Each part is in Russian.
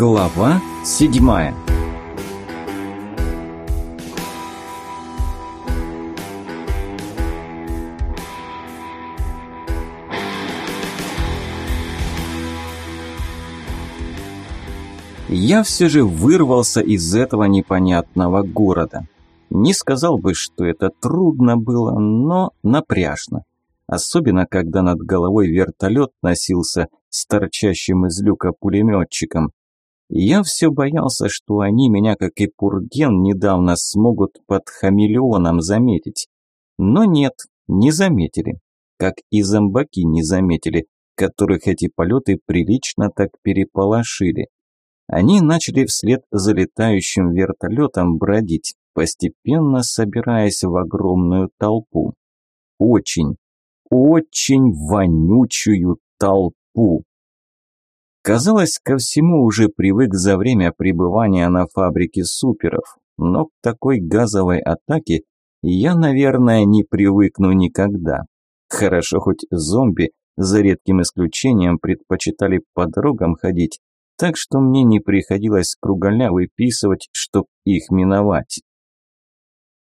Глава седьмая Я все же вырвался из этого непонятного города. Не сказал бы, что это трудно было, но напряжно. Особенно, когда над головой вертолет носился с торчащим из люка пулеметчиком. Я все боялся, что они меня, как и Пурген, недавно смогут под хамелеоном заметить. Но нет, не заметили. Как и зомбаки не заметили, которых эти полеты прилично так переполошили. Они начали вслед за летающим вертолетом бродить, постепенно собираясь в огромную толпу. Очень, очень вонючую толпу. Казалось, ко всему уже привык за время пребывания на фабрике суперов, но к такой газовой атаке я, наверное, не привыкну никогда. Хорошо, хоть зомби, за редким исключением, предпочитали по дорогам ходить, так что мне не приходилось кругаля выписывать, чтоб их миновать.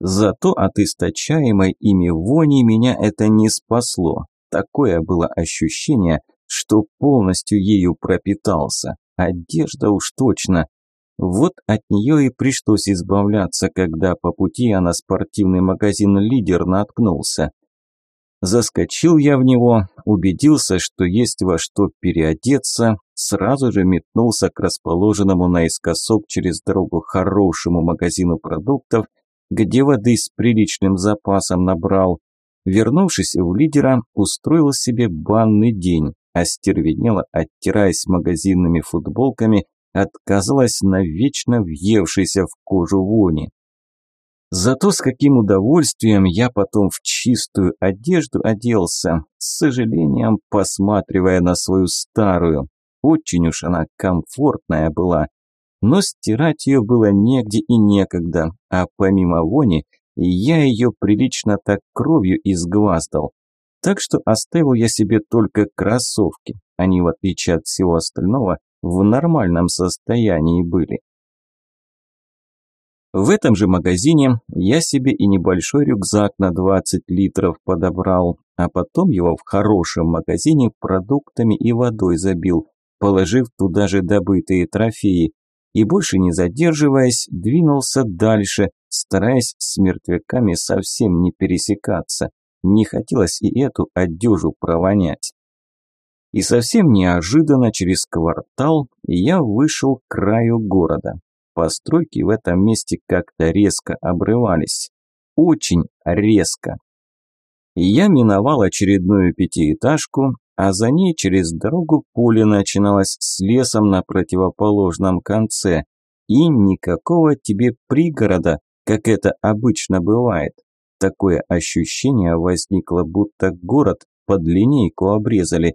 Зато от источаемой ими вони меня это не спасло. Такое было ощущение – что полностью ею пропитался. Одежда уж точно. Вот от нее и пришлось избавляться, когда по пути я на спортивный магазин «Лидер» наткнулся. Заскочил я в него, убедился, что есть во что переодеться, сразу же метнулся к расположенному наискосок через дорогу хорошему магазину продуктов, где воды с приличным запасом набрал. Вернувшись в лидера, устроил себе банный день остервенела, оттираясь магазинными футболками, отказалась навечно въевшейся в кожу вони. Зато с каким удовольствием я потом в чистую одежду оделся, с сожалением посматривая на свою старую. Очень уж она комфортная была, но стирать ее было негде и некогда, а помимо вони я ее прилично так кровью изгваздал. Так что оставил я себе только кроссовки. Они, в отличие от всего остального, в нормальном состоянии были. В этом же магазине я себе и небольшой рюкзак на 20 литров подобрал, а потом его в хорошем магазине продуктами и водой забил, положив туда же добытые трофеи, и больше не задерживаясь, двинулся дальше, стараясь с мертвяками совсем не пересекаться. Не хотелось и эту одежу провонять. И совсем неожиданно через квартал я вышел к краю города. Постройки в этом месте как-то резко обрывались. Очень резко. Я миновал очередную пятиэтажку, а за ней через дорогу поле начиналось с лесом на противоположном конце. И никакого тебе пригорода, как это обычно бывает. Такое ощущение возникло, будто город под линейку обрезали.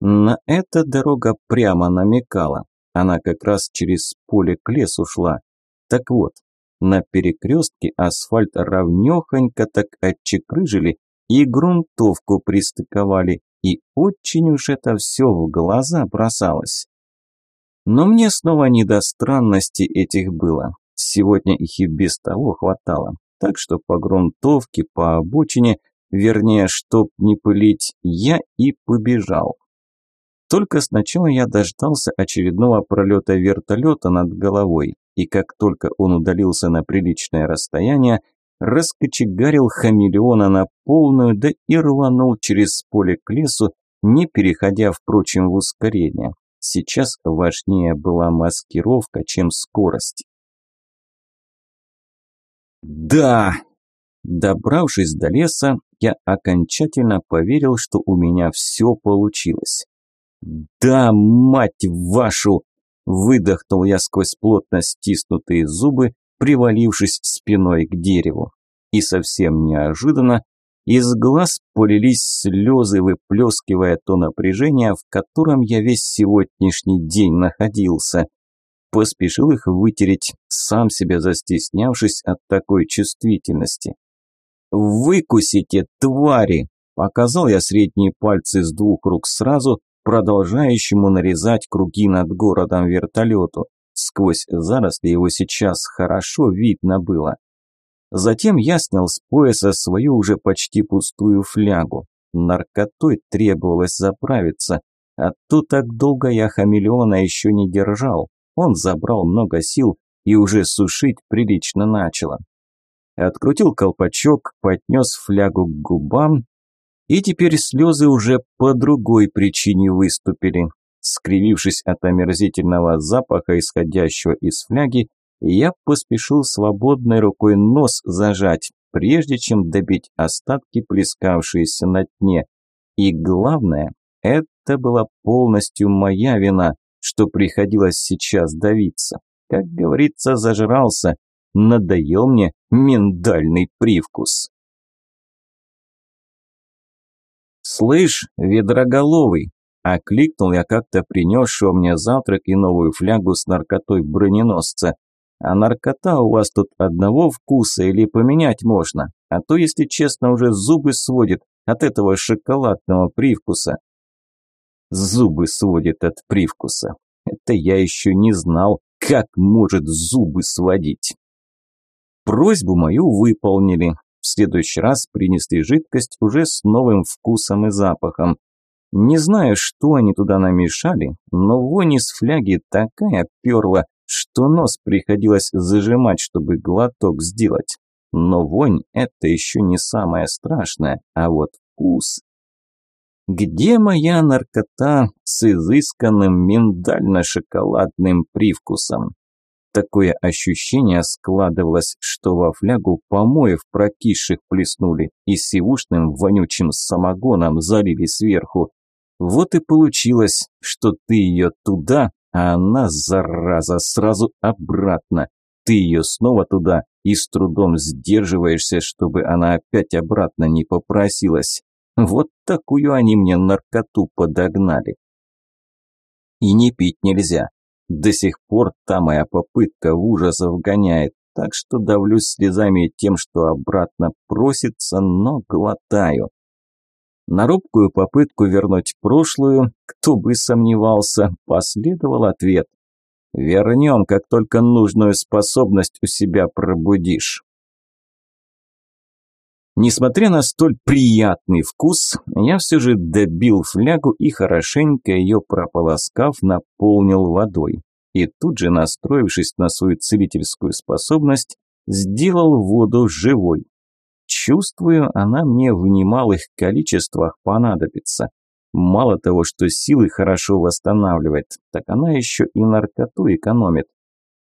На это дорога прямо намекала. Она как раз через поле к лесу шла. Так вот, на перекрестке асфальт равнехонько так отчекрыжили и грунтовку пристыковали, и очень уж это все в глаза бросалось. Но мне снова не до странностей этих было. Сегодня их и без того хватало так что по грунтовке, по обочине, вернее, чтоб не пылить, я и побежал. Только сначала я дождался очередного пролета вертолета над головой, и как только он удалился на приличное расстояние, раскочегарил хамелеона на полную, да и рванул через поле к лесу, не переходя, впрочем, в ускорение. Сейчас важнее была маскировка, чем скорость. Да! Добравшись до леса, я окончательно поверил, что у меня все получилось. Да, мать вашу! Выдохнул я сквозь плотно стиснутые зубы, привалившись спиной к дереву. И совсем неожиданно из глаз полились слезы, выплескивая то напряжение, в котором я весь сегодняшний день находился – поспешил их вытереть, сам себя застеснявшись от такой чувствительности. «Выкусите, твари!» Показал я средние пальцы с двух рук сразу, продолжающему нарезать круги над городом вертолету. Сквозь заросли его сейчас хорошо видно было. Затем я снял с пояса свою уже почти пустую флягу. Наркотой требовалось заправиться, а то так долго я хамелеона еще не держал. Он забрал много сил и уже сушить прилично начало. Открутил колпачок, поднес флягу к губам, и теперь слезы уже по другой причине выступили. Скривившись от омерзительного запаха, исходящего из фляги, я поспешил свободной рукой нос зажать, прежде чем добить остатки, плескавшиеся на дне. И главное, это была полностью моя вина, что приходилось сейчас давиться. Как говорится, зажрался, надоел мне миндальный привкус. «Слышь, ведроголовый!» – окликнул я как-то принесшего мне завтрак и новую флягу с наркотой броненосца. А наркота у вас тут одного вкуса или поменять можно? А то, если честно, уже зубы сводит от этого шоколадного привкуса. Зубы сводит от привкуса. Это я еще не знал, как может зубы сводить. Просьбу мою выполнили. В следующий раз принесли жидкость уже с новым вкусом и запахом. Не знаю, что они туда намешали, но вонь из фляги такая перла, что нос приходилось зажимать, чтобы глоток сделать. Но вонь – это еще не самое страшное, а вот вкус. Где моя наркота с изысканным миндально-шоколадным привкусом? Такое ощущение складывалось, что во флягу помоев прокисших плеснули и сивушным вонючим самогоном залили сверху. Вот и получилось, что ты ее туда, а она, зараза, сразу обратно. Ты ее снова туда и с трудом сдерживаешься, чтобы она опять обратно не попросилась. Вот такую они мне наркоту подогнали. И не пить нельзя. До сих пор та моя попытка в ужас вгоняет, так что давлюсь слезами тем, что обратно просится, но глотаю. На робкую попытку вернуть прошлую, кто бы сомневался, последовал ответ. «Вернем, как только нужную способность у себя пробудишь». Несмотря на столь приятный вкус, я все же добил флягу и хорошенько ее прополоскав, наполнил водой. И тут же, настроившись на свою целительскую способность, сделал воду живой. Чувствую, она мне в немалых количествах понадобится. Мало того, что силы хорошо восстанавливает, так она еще и наркоту экономит.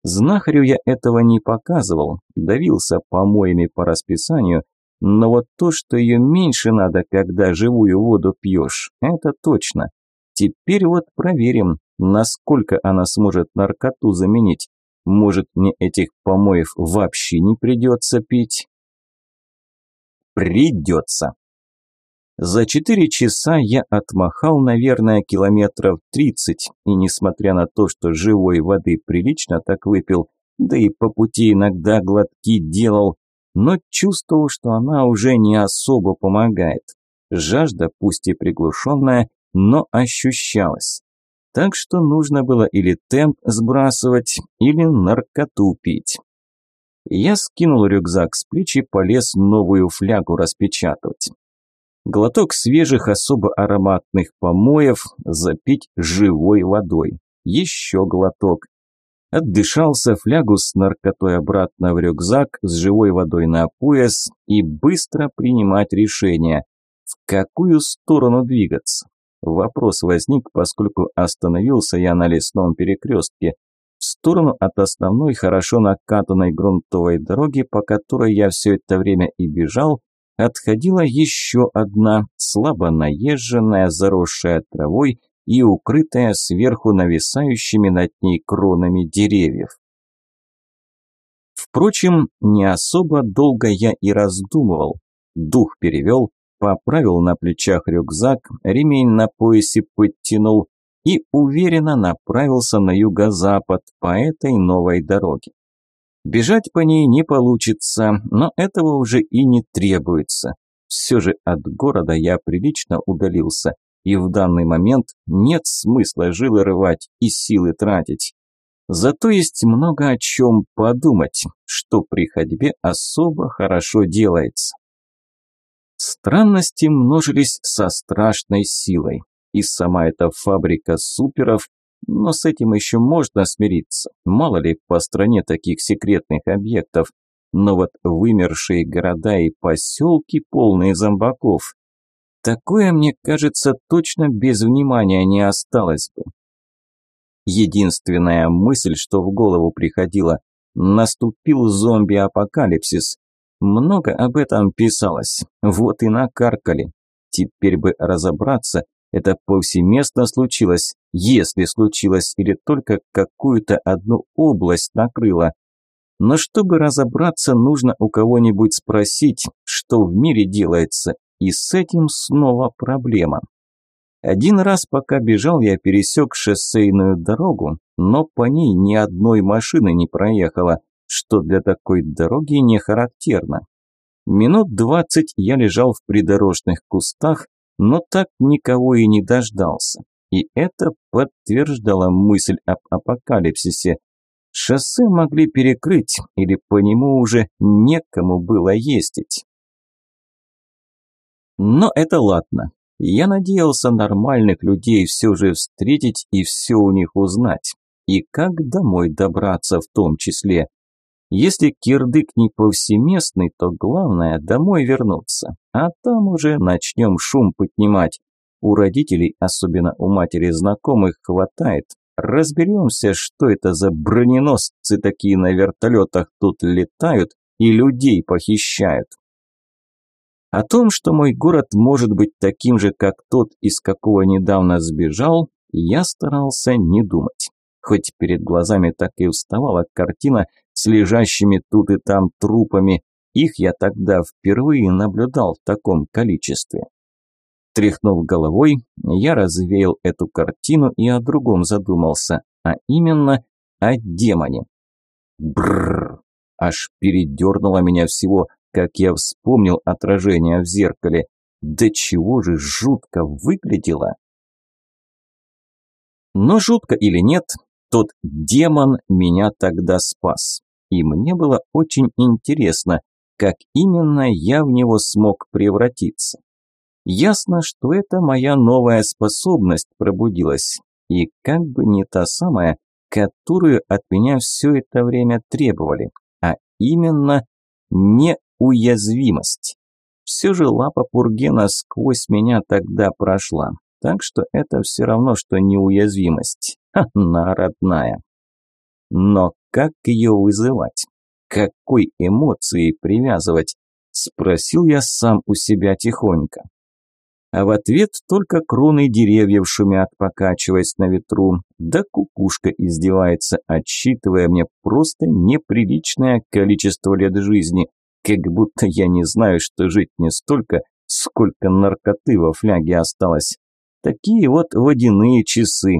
Знахарю я этого не показывал, давился помоями по расписанию, но вот то, что ее меньше надо, когда живую воду пьешь, это точно. Теперь вот проверим, насколько она сможет наркоту заменить. Может, мне этих помоев вообще не придется пить? Придется. За четыре часа я отмахал, наверное, километров тридцать, и несмотря на то, что живой воды прилично так выпил, да и по пути иногда глотки делал, но чувствовал, что она уже не особо помогает. Жажда, пусть и приглушенная, но ощущалась. Так что нужно было или темп сбрасывать, или наркоту пить. Я скинул рюкзак с плеч и полез новую флягу распечатывать. Глоток свежих, особо ароматных помоев, запить живой водой. Еще глоток. Отдышался флягу с наркотой обратно в рюкзак, с живой водой на пояс и быстро принимать решение, в какую сторону двигаться. Вопрос возник, поскольку остановился я на лесном перекрестке, в сторону от основной хорошо накатанной грунтовой дороги, по которой я все это время и бежал, отходила еще одна, слабо наезженная, заросшая травой и укрытая сверху нависающими над ней кронами деревьев. Впрочем, не особо долго я и раздумывал. Дух перевел, поправил на плечах рюкзак, ремень на поясе подтянул, и уверенно направился на юго-запад по этой новой дороге. Бежать по ней не получится, но этого уже и не требуется. Все же от города я прилично удалился, и в данный момент нет смысла жилы рвать и силы тратить. Зато есть много о чем подумать, что при ходьбе особо хорошо делается. Странности множились со страшной силой, и сама эта фабрика суперов, но с этим еще можно смириться, мало ли по стране таких секретных объектов, но вот вымершие города и поселки, полные зомбаков, такое, мне кажется, точно без внимания не осталось бы. Единственная мысль, что в голову приходила, наступил зомби-апокалипсис. Много об этом писалось, вот и накаркали. Теперь бы разобраться, это повсеместно случилось, если случилось, или только какую-то одну область накрыло. Но чтобы разобраться, нужно у кого-нибудь спросить, что в мире делается, и с этим снова проблема. Один раз, пока бежал, я пересек шоссейную дорогу, но по ней ни одной машины не проехало, что для такой дороги не характерно. Минут двадцать я лежал в придорожных кустах, но так никого и не дождался. И это подтверждало мысль об апокалипсисе. Шоссе могли перекрыть, или по нему уже некому было ездить. Но это ладно. Я надеялся нормальных людей все же встретить и все у них узнать. И как домой добраться в том числе. Если кирдык не повсеместный, то главное домой вернуться. А там уже начнем шум поднимать. У родителей, особенно у матери знакомых, хватает. Разберемся, что это за броненосцы такие на вертолетах тут летают и людей похищают. О том, что мой город может быть таким же, как тот, из какого недавно сбежал, я старался не думать. Хоть перед глазами так и вставала картина с лежащими тут и там трупами, их я тогда впервые наблюдал в таком количестве. Тряхнув головой, я развеял эту картину и о другом задумался, а именно о демоне. Бррр! Аж передернуло меня всего, как я вспомнил отражение в зеркале. Да чего же жутко выглядело! Но жутко или нет, тот демон меня тогда спас. И мне было очень интересно, как именно я в него смог превратиться. Ясно, что это моя новая способность пробудилась, и как бы не та самая, которую от меня все это время требовали, а именно не уязвимость. Все же лапа Пургена сквозь меня тогда прошла, так что это все равно, что неуязвимость. Она родная. Но как ее вызывать? Какой эмоции привязывать? Спросил я сам у себя тихонько. А в ответ только кроны деревьев шумят, покачиваясь на ветру, да кукушка издевается, отсчитывая мне просто неприличное количество лет жизни, как будто я не знаю, что жить не столько, сколько наркоты во фляге осталось. Такие вот водяные часы.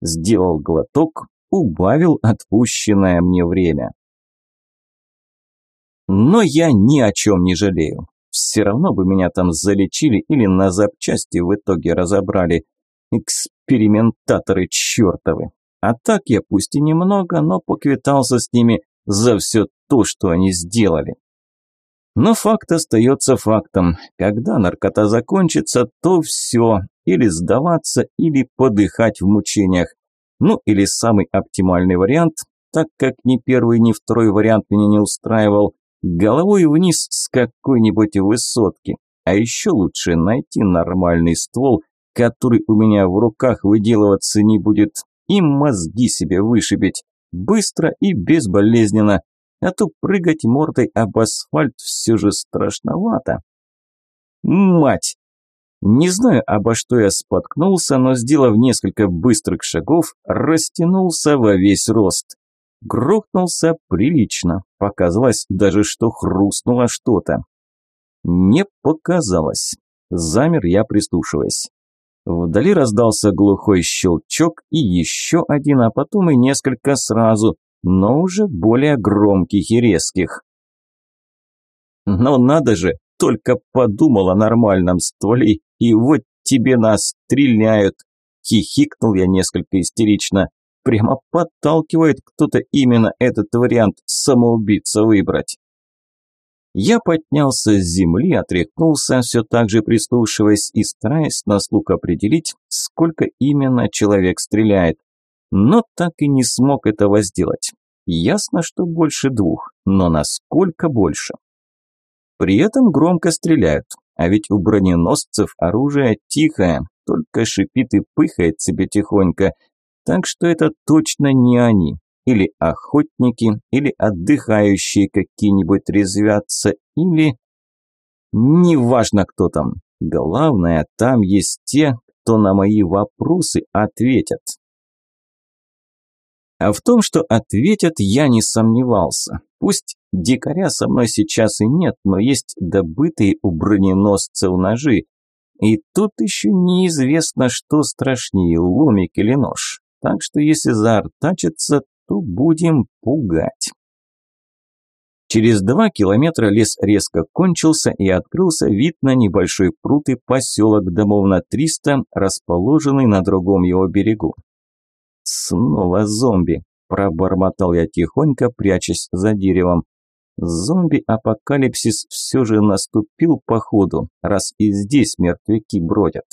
Сделал глоток, убавил отпущенное мне время. Но я ни о чем не жалею. Все равно бы меня там залечили или на запчасти в итоге разобрали. Экспериментаторы чертовы. А так я пусть и немного, но поквитался с ними за все то, что они сделали. Но факт остается фактом. Когда наркота закончится, то все. Или сдаваться, или подыхать в мучениях. Ну, или самый оптимальный вариант, так как ни первый, ни второй вариант меня не устраивал, головой вниз с какой-нибудь высотки. А еще лучше найти нормальный ствол, который у меня в руках выделываться не будет, и мозги себе вышибить. Быстро и безболезненно, а то прыгать мордой об асфальт все же страшновато. Мать! Не знаю, обо что я споткнулся, но, сделав несколько быстрых шагов, растянулся во весь рост. Грохнулся прилично, показалось даже, что хрустнуло что-то. Не показалось. Замер я, прислушиваясь. Вдали раздался глухой щелчок и еще один, а потом и несколько сразу, но уже более громких и резких. Но надо же, только подумал о нормальном стволе, и вот тебе нас стреляют!» Хихикнул я несколько истерично. Прямо подталкивает кто-то именно этот вариант самоубийца выбрать. Я поднялся с земли, отряхнулся, все так же прислушиваясь и стараясь на слух определить, сколько именно человек стреляет. Но так и не смог этого сделать. Ясно, что больше двух, но насколько больше? При этом громко стреляют, а ведь у броненосцев оружие тихое, только шипит и пыхает себе тихонько, так что это точно не они или охотники, или отдыхающие какие-нибудь резвятся, или... Неважно, кто там. Главное, там есть те, кто на мои вопросы ответят. А в том, что ответят, я не сомневался. Пусть дикаря со мной сейчас и нет, но есть добытые у броненосцев ножи. И тут еще неизвестно, что страшнее, ломик или нож. Так что если заортачиться, то будем пугать. Через два километра лес резко кончился и открылся вид на небольшой пруд и поселок домов на 300, расположенный на другом его берегу. «Снова зомби», – пробормотал я тихонько, прячась за деревом. Зомби-апокалипсис все же наступил походу, раз и здесь мертвяки бродят.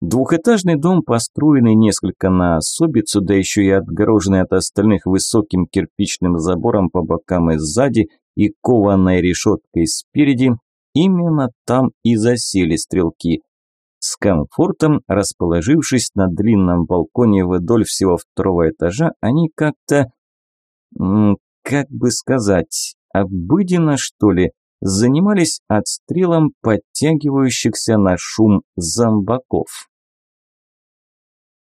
Двухэтажный дом, построенный несколько на особицу, да еще и отгороженный от остальных высоким кирпичным забором по бокам и сзади и кованой решеткой спереди, именно там и засели стрелки. С комфортом, расположившись на длинном балконе вдоль всего второго этажа, они как-то, как бы сказать, обыденно что ли, занимались отстрелом подтягивающихся на шум зомбаков.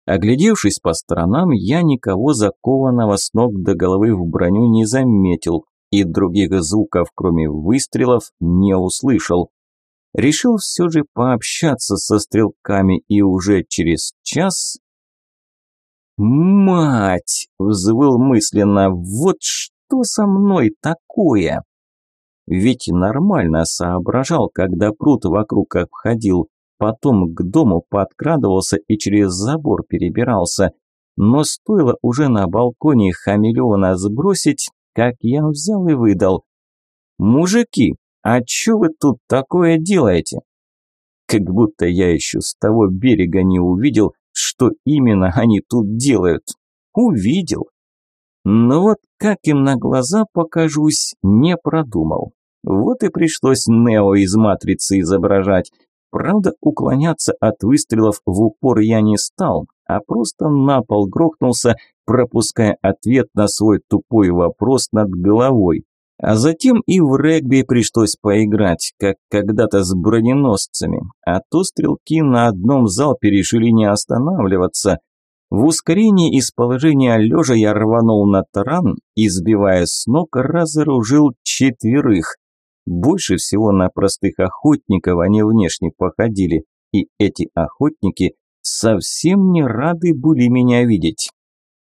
Оглядевшись по сторонам, я никого закованного с ног до головы в броню не заметил и других звуков, кроме выстрелов, не услышал. Решил все же пообщаться со стрелками и уже через час... «Мать!» – взвыл мысленно. «Вот что со мной такое?» Ведь нормально соображал, когда пруд вокруг обходил потом к дому подкрадывался и через забор перебирался. Но стоило уже на балконе хамелеона сбросить, как я взял и выдал. «Мужики, а чё вы тут такое делаете?» Как будто я еще с того берега не увидел, что именно они тут делают. Увидел. Но вот как им на глаза покажусь, не продумал. Вот и пришлось Нео из «Матрицы» изображать. Правда, уклоняться от выстрелов в упор я не стал, а просто на пол грохнулся, пропуская ответ на свой тупой вопрос над головой. А затем и в регби пришлось поиграть, как когда-то с броненосцами, а то стрелки на одном залпе решили не останавливаться. В ускорении из положения лежа я рванул на таран и, сбивая с ног, разоружил четверых. Больше всего на простых охотников они внешне походили, и эти охотники совсем не рады были меня видеть.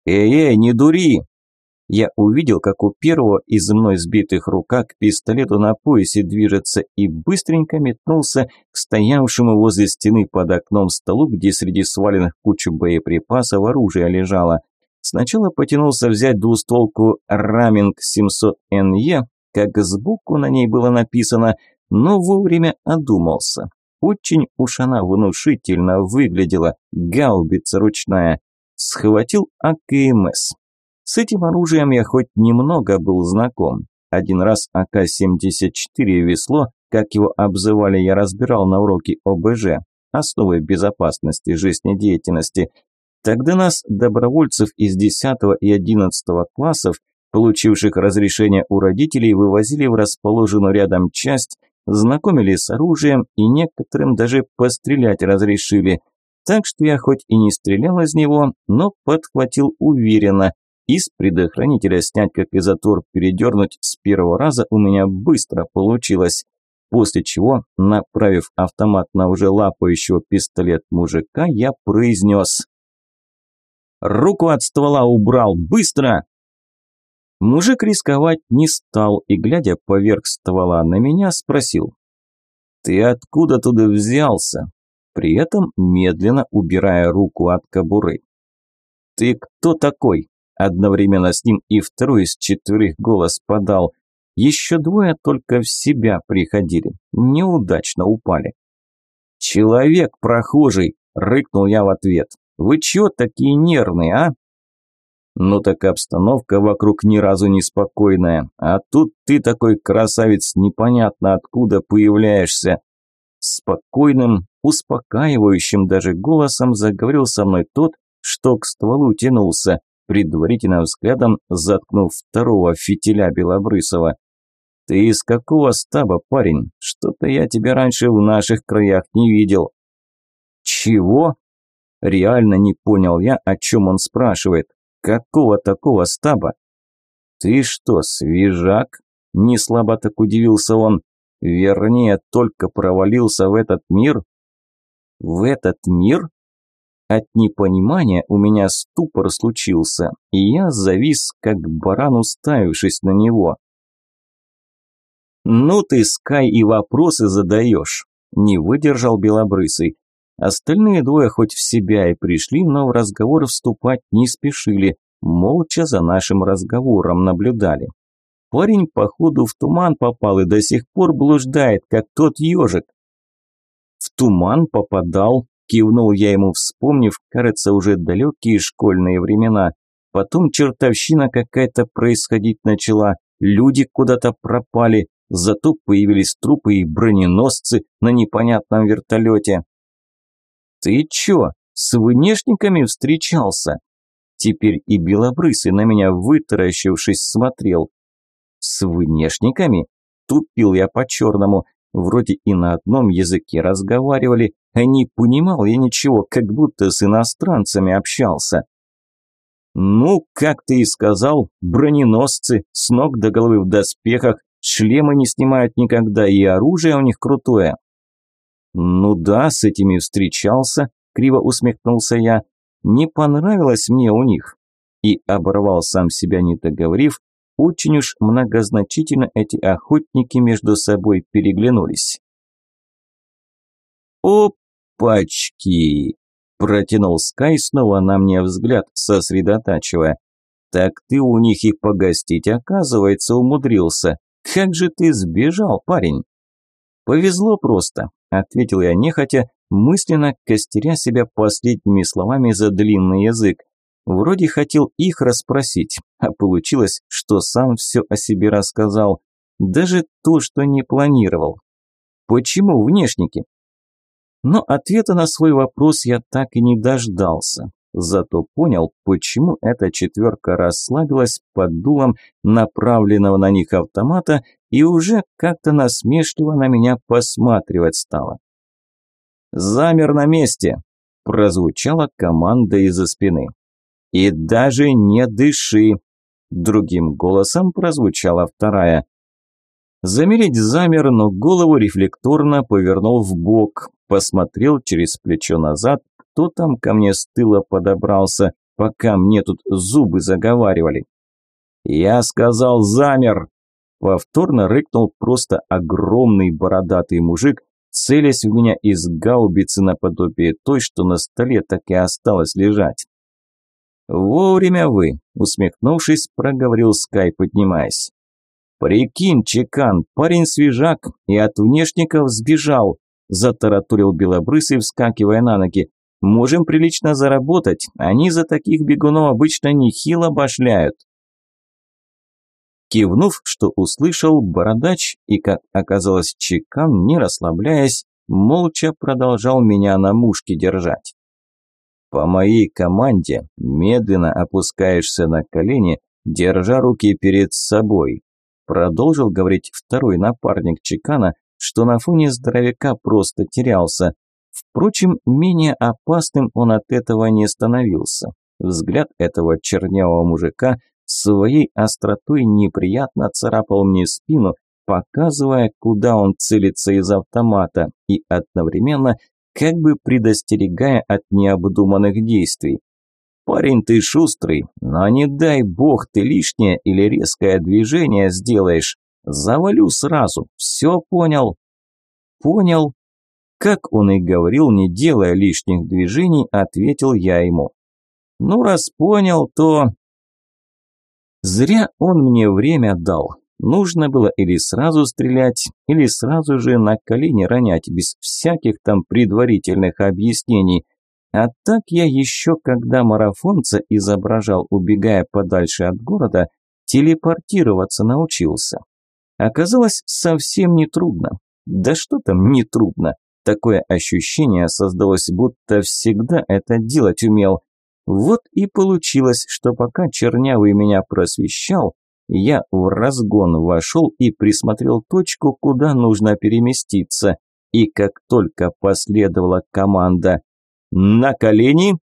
«Эй-эй, не дури!» Я увидел, как у первого из мной сбитых рука к пистолету на поясе движется и быстренько метнулся к стоявшему возле стены под окном столу, где среди сваленных кучу боеприпасов оружие лежало. Сначала потянулся взять двустволку Раминг 700 НЕ, как сбоку на ней было написано, но вовремя одумался. Очень уж она внушительно выглядела, гаубица ручная. Схватил АКМС. С этим оружием я хоть немного был знаком. Один раз АК-74 весло, как его обзывали, я разбирал на уроке ОБЖ, основы безопасности жизнедеятельности. Тогда нас, добровольцев из 10 и 11 классов, получивших разрешение у родителей, вывозили в расположенную рядом часть, знакомили с оружием и некоторым даже пострелять разрешили. Так что я хоть и не стрелял из него, но подхватил уверенно. Из предохранителя снять как и затвор передернуть с первого раза у меня быстро получилось. После чего, направив автомат на уже лапающего пистолет мужика, я произнес. «Руку от ствола убрал! Быстро!» Мужик рисковать не стал и, глядя поверх ствола на меня, спросил. «Ты откуда туда взялся?» при этом медленно убирая руку от кобуры. «Ты кто такой?» Одновременно с ним и второй из четверых голос подал. Еще двое только в себя приходили, неудачно упали. «Человек прохожий!» – рыкнул я в ответ. «Вы чего такие нервные, а?» «Ну так обстановка вокруг ни разу не спокойная, а тут ты такой красавец непонятно откуда появляешься». Спокойным, успокаивающим даже голосом заговорил со мной тот, что к стволу тянулся, предварительно взглядом заткнув второго фитиля Белобрысова. «Ты из какого стаба, парень? Что-то я тебя раньше в наших краях не видел». «Чего?» Реально не понял я, о чем он спрашивает. «Какого такого стаба?» «Ты что, свежак?» Не слабо так удивился он. «Вернее, только провалился в этот мир?» «В этот мир?» От непонимания у меня ступор случился, и я завис, как баран, уставившись на него. «Ну ты, Скай, и вопросы задаешь», – не выдержал Белобрысый. Остальные двое хоть в себя и пришли, но в разговор вступать не спешили, молча за нашим разговором наблюдали. Парень, походу, в туман попал и до сих пор блуждает, как тот ежик. В туман попадал, кивнул я ему, вспомнив, кажется, уже далекие школьные времена. Потом чертовщина какая-то происходить начала, люди куда-то пропали, Зато появились трупы и броненосцы на непонятном вертолете. «Ты чё, с внешниками встречался?» Теперь и Белобрысый на меня вытаращившись смотрел. «С внешниками?» Тупил я по-черному. Вроде и на одном языке разговаривали, не понимал я ничего, как будто с иностранцами общался. «Ну, как ты и сказал, броненосцы, с ног до головы в доспехах, Шлемы не снимают никогда, и оружие у них крутое. Ну да, с этими встречался, криво усмехнулся я. Не понравилось мне у них. И оборвал сам себя, не договорив, очень уж многозначительно эти охотники между собой переглянулись. «Опачки!» – протянул Скай снова на мне взгляд, сосредотачивая. «Так ты у них и погостить, оказывается, умудрился. «Как же ты сбежал, парень?» «Повезло просто», – ответил я нехотя, мысленно костеря себя последними словами за длинный язык. Вроде хотел их расспросить, а получилось, что сам все о себе рассказал. Даже то, что не планировал. Почему внешники? Но ответа на свой вопрос я так и не дождался. Зато понял, почему эта четверка расслабилась под дулом направленного на них автомата и уже как-то насмешливо на меня посматривать стала. «Замер на месте!» – прозвучала команда из-за спины. «И даже не дыши!» – другим голосом прозвучала вторая. Замереть замер, но голову рефлекторно повернул в бок, посмотрел через плечо назад кто там ко мне с тыла подобрался, пока мне тут зубы заговаривали. Я сказал замер. Повторно рыкнул просто огромный бородатый мужик, целясь в меня из гаубицы наподобие той, что на столе так и осталось лежать. «Вовремя вы», – усмехнувшись, проговорил Скай, поднимаясь. «Прикинь, Чекан, парень свежак и от внешников сбежал», – затараторил Белобрысый, вскакивая на ноги. Можем прилично заработать, они за таких бегунов обычно нехило башляют. Кивнув, что услышал, бородач и, как оказалось, чекан, не расслабляясь, молча продолжал меня на мушке держать. По моей команде медленно опускаешься на колени, держа руки перед собой. Продолжил говорить второй напарник чекана, что на фоне здоровяка просто терялся. Впрочем, менее опасным он от этого не становился. Взгляд этого чернявого мужика своей остротой неприятно царапал мне спину, показывая, куда он целится из автомата, и одновременно как бы предостерегая от необдуманных действий. «Парень, ты шустрый, но не дай бог ты лишнее или резкое движение сделаешь. Завалю сразу, все понял?» «Понял», Как он и говорил, не делая лишних движений, ответил я ему. Ну, раз понял, то... Зря он мне время дал. Нужно было или сразу стрелять, или сразу же на колени ронять, без всяких там предварительных объяснений. А так я еще, когда марафонца изображал, убегая подальше от города, телепортироваться научился. Оказалось, совсем не трудно. Да что там не трудно? Такое ощущение создалось, будто всегда это делать умел. Вот и получилось, что пока Чернявый меня просвещал, я в разгон вошел и присмотрел точку, куда нужно переместиться. И как только последовала команда «На колени!»,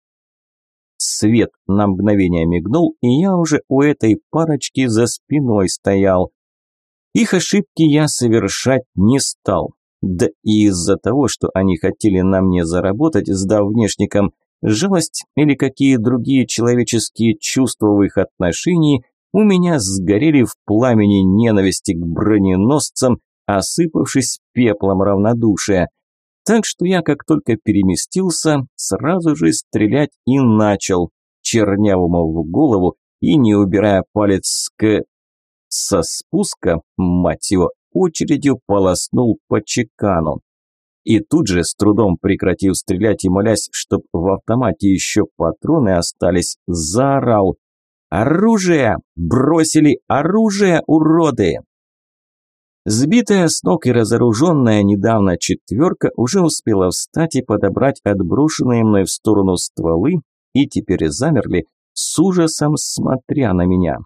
свет на мгновение мигнул, и я уже у этой парочки за спиной стоял. Их ошибки я совершать не стал. Да и из-за того, что они хотели на мне заработать, сдав внешникам, жалость или какие другие человеческие чувства в их отношении у меня сгорели в пламени ненависти к броненосцам, осыпавшись пеплом равнодушия. Так что я, как только переместился, сразу же стрелять и начал, чернявому в голову и не убирая палец к... Со спуска, мать его, очередью полоснул по чекану. И тут же, с трудом прекратив стрелять и молясь, чтоб в автомате еще патроны остались, заорал «Оружие! Бросили оружие, уроды!» Сбитая с ног и разоруженная недавно четверка уже успела встать и подобрать отброшенные мной в сторону стволы и теперь замерли, с ужасом смотря на меня.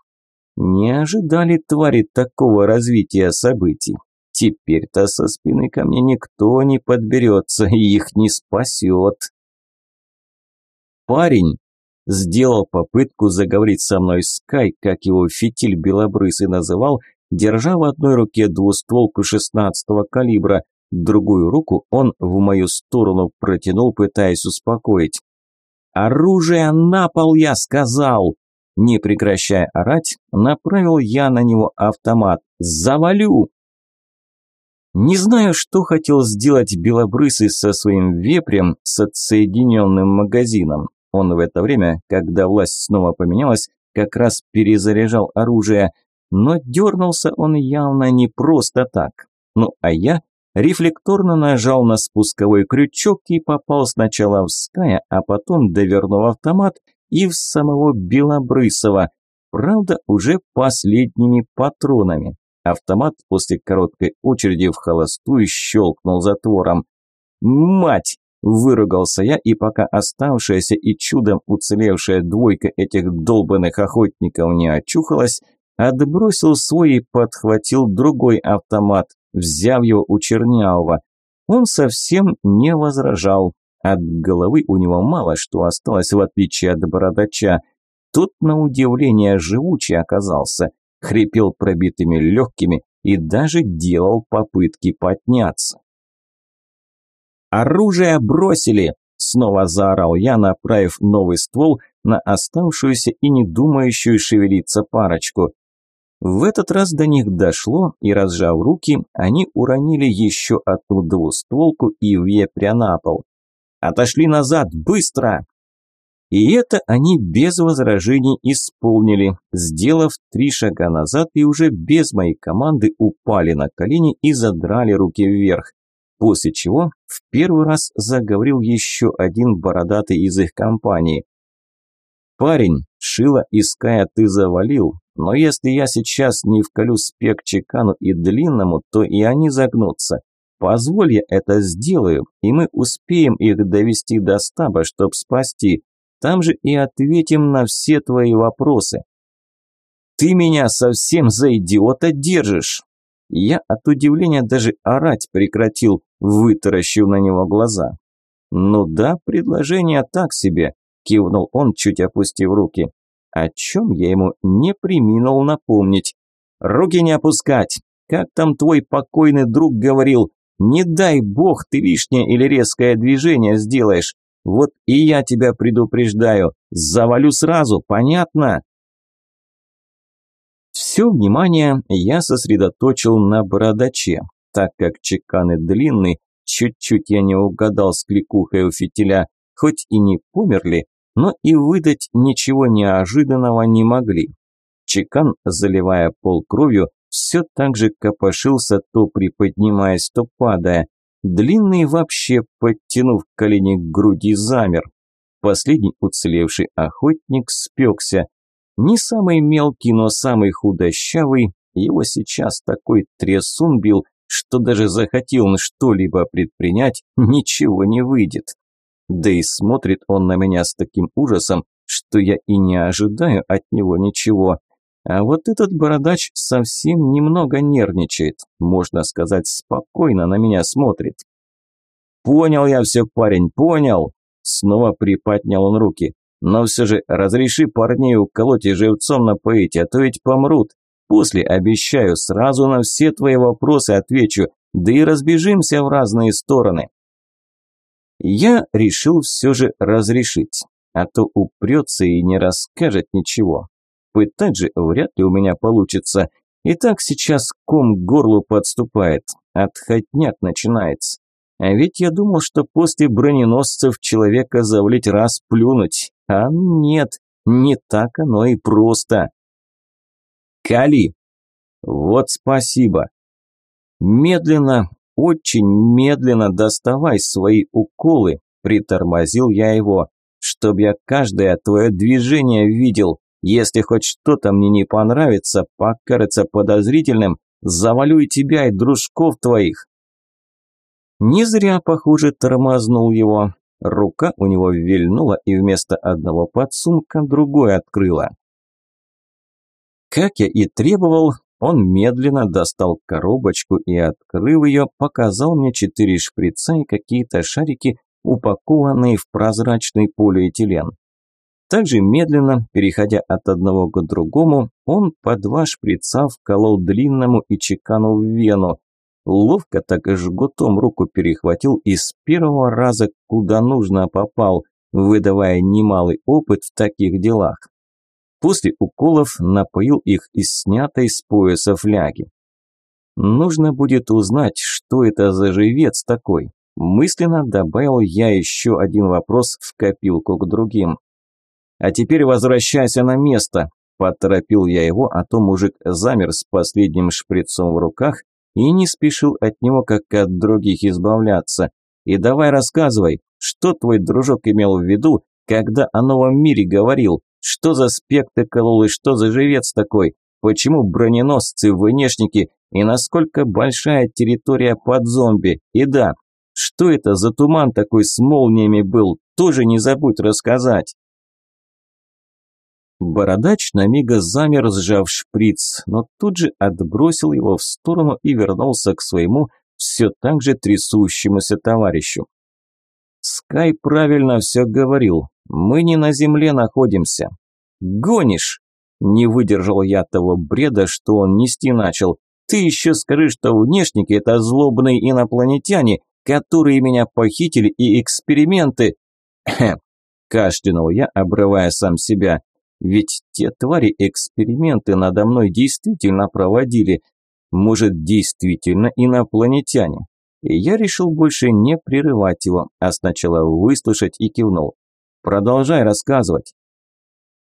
Не ожидали твари такого развития событий. Теперь-то со спины ко мне никто не подберется и их не спасет. Парень, Сделал попытку заговорить со мной Скай, как его фитиль белобрысый называл, держа в одной руке двустволку шестнадцатого калибра, другую руку он в мою сторону протянул, пытаясь успокоить. «Оружие на пол, я сказал!» Не прекращая орать, направил я на него автомат. «Завалю!» Не знаю, что хотел сделать Белобрысый со своим вепрем с отсоединенным магазином. Он в это время, когда власть снова поменялась, как раз перезаряжал оружие, но дернулся он явно не просто так. Ну а я рефлекторно нажал на спусковой крючок и попал сначала в Ская, а потом, довернув автомат, и в самого Белобрысова, правда уже последними патронами. Автомат после короткой очереди в холостую щелкнул затвором. «Мать!» Выругался я, и пока оставшаяся и чудом уцелевшая двойка этих долбанных охотников не очухалась, отбросил свой и подхватил другой автомат, взяв его у Чернявого. Он совсем не возражал. От головы у него мало что осталось, в отличие от бородача. Тот, на удивление, живучий оказался, хрипел пробитыми легкими и даже делал попытки подняться. «Оружие бросили!» – снова заорал я, направив новый ствол на оставшуюся и не думающую шевелиться парочку. В этот раз до них дошло, и, разжав руки, они уронили еще одну двустволку и вепря на пол. «Отошли назад, быстро!» И это они без возражений исполнили, сделав три шага назад и уже без моей команды упали на колени и задрали руки вверх после чего в первый раз заговорил еще один бородатый из их компании. «Парень, шило иская ты завалил, но если я сейчас не вколю спек чекану и длинному, то и они загнутся. Позволь я это сделаю, и мы успеем их довести до стаба, чтоб спасти. Там же и ответим на все твои вопросы». «Ты меня совсем за идиота держишь!» Я от удивления даже орать прекратил, вытаращив на него глаза. «Ну да, предложение так себе», – кивнул он, чуть опустив руки. О чем я ему не приминул напомнить. «Руки не опускать! Как там твой покойный друг говорил, не дай бог ты лишнее или резкое движение сделаешь. Вот и я тебя предупреждаю, завалю сразу, понятно?» Все внимание я сосредоточил на бородаче так как чеканы длинный, Чуть-чуть я не угадал с кликухой у фитиля, хоть и не померли, но и выдать ничего неожиданного не могли. Чекан, заливая пол кровью, все так же копошился, то приподнимаясь, то падая. Длинный вообще, подтянув колени к груди, замер. Последний уцелевший охотник спекся. Не самый мелкий, но самый худощавый, его сейчас такой трясун бил, что даже захотел он что-либо предпринять, ничего не выйдет. Да и смотрит он на меня с таким ужасом, что я и не ожидаю от него ничего. А вот этот бородач совсем немного нервничает, можно сказать, спокойно на меня смотрит. «Понял я все, парень, понял!» Снова приподнял он руки. «Но все же разреши парней уколоть и живцом напоить, а то ведь помрут. После, обещаю, сразу на все твои вопросы отвечу, да и разбежимся в разные стороны». Я решил все же разрешить, а то упрется и не расскажет ничего. Пытать же вряд ли у меня получится. И так сейчас ком к горлу подступает, отходняк начинается. А ведь я думал, что после броненосцев человека завлить раз плюнуть. А нет, не так оно и просто. Кали. Вот спасибо. Медленно, очень медленно доставай свои уколы, притормозил я его, чтоб я каждое твое движение видел. Если хоть что-то мне не понравится, покажется подозрительным, завалю и тебя, и дружков твоих. Не зря, похоже, тормознул его. Рука у него вильнула и вместо одного подсумка другой открыла. Как я и требовал, он медленно достал коробочку и, открыв ее, показал мне четыре шприца и какие-то шарики, упакованные в прозрачный полиэтилен. Также медленно, переходя от одного к другому, он по два шприца вколол длинному и чеканул в вену. Ловко так и жгутом руку перехватил и с первого раза куда нужно попал, выдавая немалый опыт в таких делах. После уколов напоил их из снятой с пояса фляги. Нужно будет узнать, что это за живец такой. Мысленно добавил я еще один вопрос в копилку к другим. «А теперь возвращайся на место», – поторопил я его, а то мужик замер с последним шприцом в руках и не спешил от него, как от других, избавляться. «И давай рассказывай, что твой дружок имел в виду, когда о новом мире говорил? Что за спекты колол и что за живец такой? Почему броненосцы, внешники и насколько большая территория под зомби? И да, что это за туман такой с молниями был? Тоже не забудь рассказать». Бородач на мига замер, сжав шприц, но тут же отбросил его в сторону и вернулся к своему все так же трясущемуся товарищу. Скай правильно все говорил. Мы не на земле находимся. Гонишь? Не выдержал я того бреда, что он нести начал. Ты еще скажи, что внешники – это злобные инопланетяне, которые меня похитили и эксперименты. Кашлянул я, обрывая сам себя. Ведь те твари эксперименты надо мной действительно проводили. Может, действительно инопланетяне. И я решил больше не прерывать его, а сначала выслушать и кивнул. Продолжай рассказывать.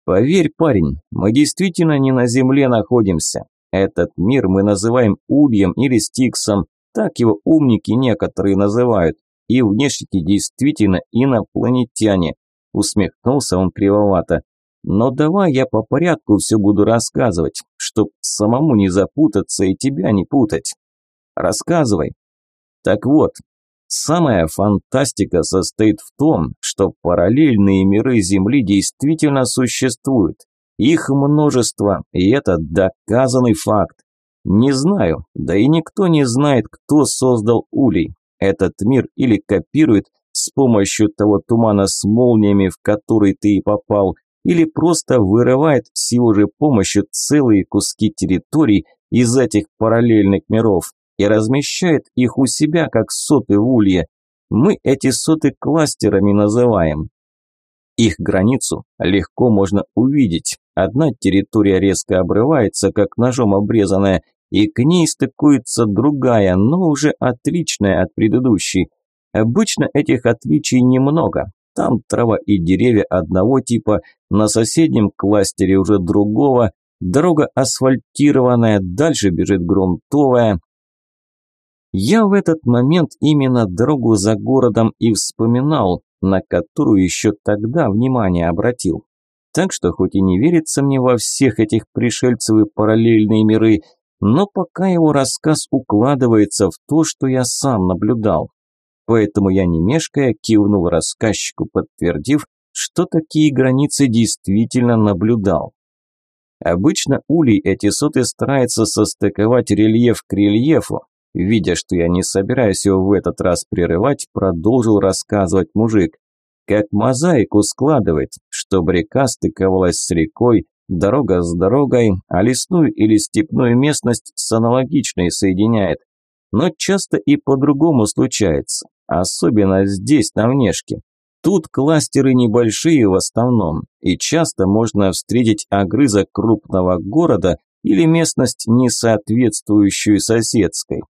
Поверь, парень, мы действительно не на Земле находимся. Этот мир мы называем Ульем или Стиксом, так его умники некоторые называют. И внешники действительно инопланетяне. Усмехнулся он кривовато. Но давай я по порядку все буду рассказывать, чтоб самому не запутаться и тебя не путать. Рассказывай. Так вот, самая фантастика состоит в том, что параллельные миры Земли действительно существуют. Их множество, и это доказанный факт. Не знаю, да и никто не знает, кто создал Улей. Этот мир или копирует с помощью того тумана с молниями, в который ты и попал, или просто вырывает с его же помощью целые куски территорий из этих параллельных миров и размещает их у себя как соты в улье. Мы эти соты кластерами называем. Их границу легко можно увидеть. Одна территория резко обрывается, как ножом обрезанная, и к ней стыкуется другая, но уже отличная от предыдущей. Обычно этих отличий немного. Там трава и деревья одного типа, на соседнем кластере уже другого, дорога асфальтированная, дальше бежит грунтовая. Я в этот момент именно дорогу за городом и вспоминал, на которую еще тогда внимание обратил. Так что хоть и не верится мне во всех этих пришельцев и параллельные миры, но пока его рассказ укладывается в то, что я сам наблюдал. Поэтому я не мешкая кивнул рассказчику, подтвердив, что такие границы действительно наблюдал. Обычно улей эти соты старается состыковать рельеф к рельефу. Видя, что я не собираюсь его в этот раз прерывать, продолжил рассказывать мужик. Как мозаику складывает, чтобы река стыковалась с рекой, дорога с дорогой, а лесную или степную местность с аналогичной соединяет. Но часто и по-другому случается, особенно здесь, на внешке. Тут кластеры небольшие в основном, и часто можно встретить огрызок крупного города или местность, не соответствующую соседской.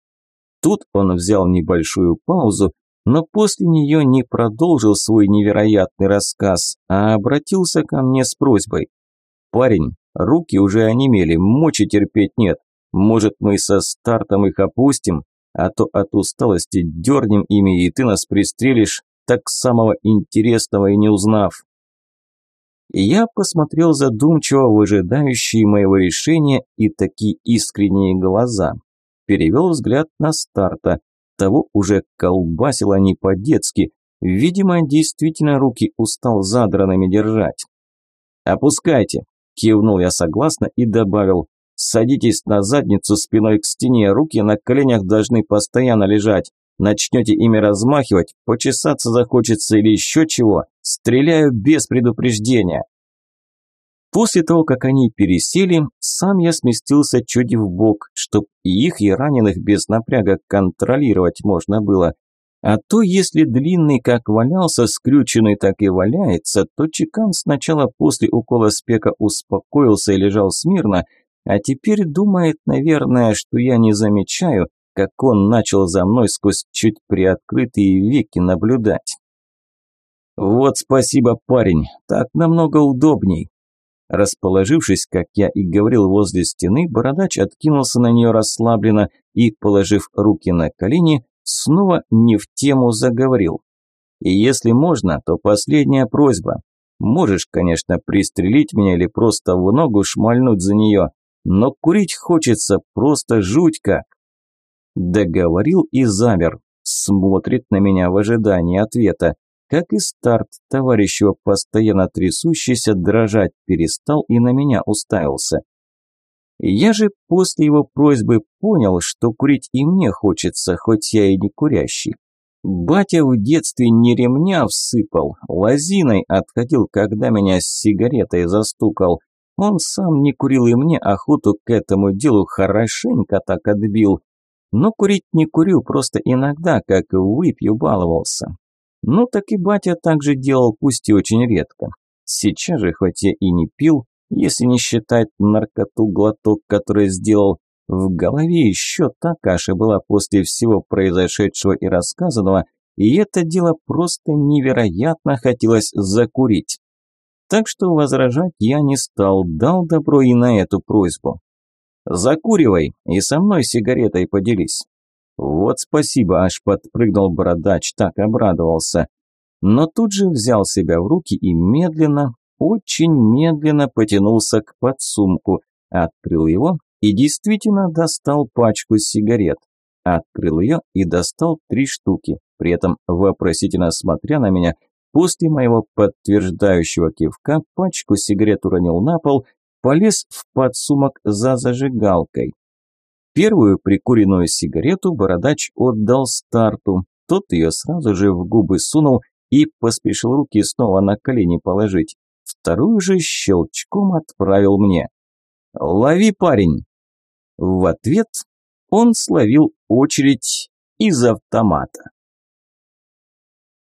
Тут он взял небольшую паузу, но после нее не продолжил свой невероятный рассказ, а обратился ко мне с просьбой. «Парень, руки уже онемели, мочи терпеть нет. Может, мы со стартом их опустим, а то от усталости дернем ими, и ты нас пристрелишь, так самого интересного и не узнав». Я посмотрел задумчиво в ожидающие моего решения и такие искренние глаза. Перевел взгляд на старта. Того уже колбасило не по-детски. Видимо, действительно руки устал задранными держать. «Опускайте», – кивнул я согласно и добавил. «Садитесь на задницу спиной к стене, руки на коленях должны постоянно лежать. Начнете ими размахивать, почесаться захочется или еще чего, стреляю без предупреждения. После того, как они пересели, сам я сместился чуть в бок, чтоб и их, и раненых без напряга контролировать можно было. А то, если длинный как валялся, скрюченный так и валяется, то Чекан сначала после укола спека успокоился и лежал смирно, а теперь думает, наверное, что я не замечаю, как он начал за мной сквозь чуть приоткрытые веки наблюдать. «Вот спасибо, парень, так намного удобней». Расположившись, как я и говорил, возле стены, бородач откинулся на нее расслабленно и, положив руки на колени, снова не в тему заговорил. «И если можно, то последняя просьба. Можешь, конечно, пристрелить меня или просто в ногу шмальнуть за нее, но курить хочется просто жуть как». Договорил и замер. Смотрит на меня в ожидании ответа. Как и старт, товарищ его постоянно трясущийся дрожать перестал и на меня уставился. Я же после его просьбы понял, что курить и мне хочется, хоть я и не курящий. Батя в детстве не ремня всыпал, лозиной отходил, когда меня с сигаретой застукал. Он сам не курил и мне охоту к этому делу хорошенько так отбил. Но курить не курю, просто иногда, как выпью, баловался. Ну так и батя также делал, пусть и очень редко. Сейчас же, хоть я и не пил, если не считать наркоту глоток, который сделал, в голове еще та каша была после всего произошедшего и рассказанного, и это дело просто невероятно хотелось закурить. Так что возражать я не стал, дал добро и на эту просьбу. Закуривай и со мной сигаретой поделись. Вот спасибо, аж подпрыгнул бородач, так обрадовался. Но тут же взял себя в руки и медленно, очень медленно потянулся к подсумку, открыл его и действительно достал пачку сигарет. Открыл ее и достал три штуки, при этом вопросительно смотря на меня, после моего подтверждающего кивка пачку сигарет уронил на пол полез в подсумок за зажигалкой. Первую прикуренную сигарету бородач отдал старту. Тот ее сразу же в губы сунул и поспешил руки снова на колени положить. Вторую же щелчком отправил мне. «Лови, парень!» В ответ он словил очередь из автомата.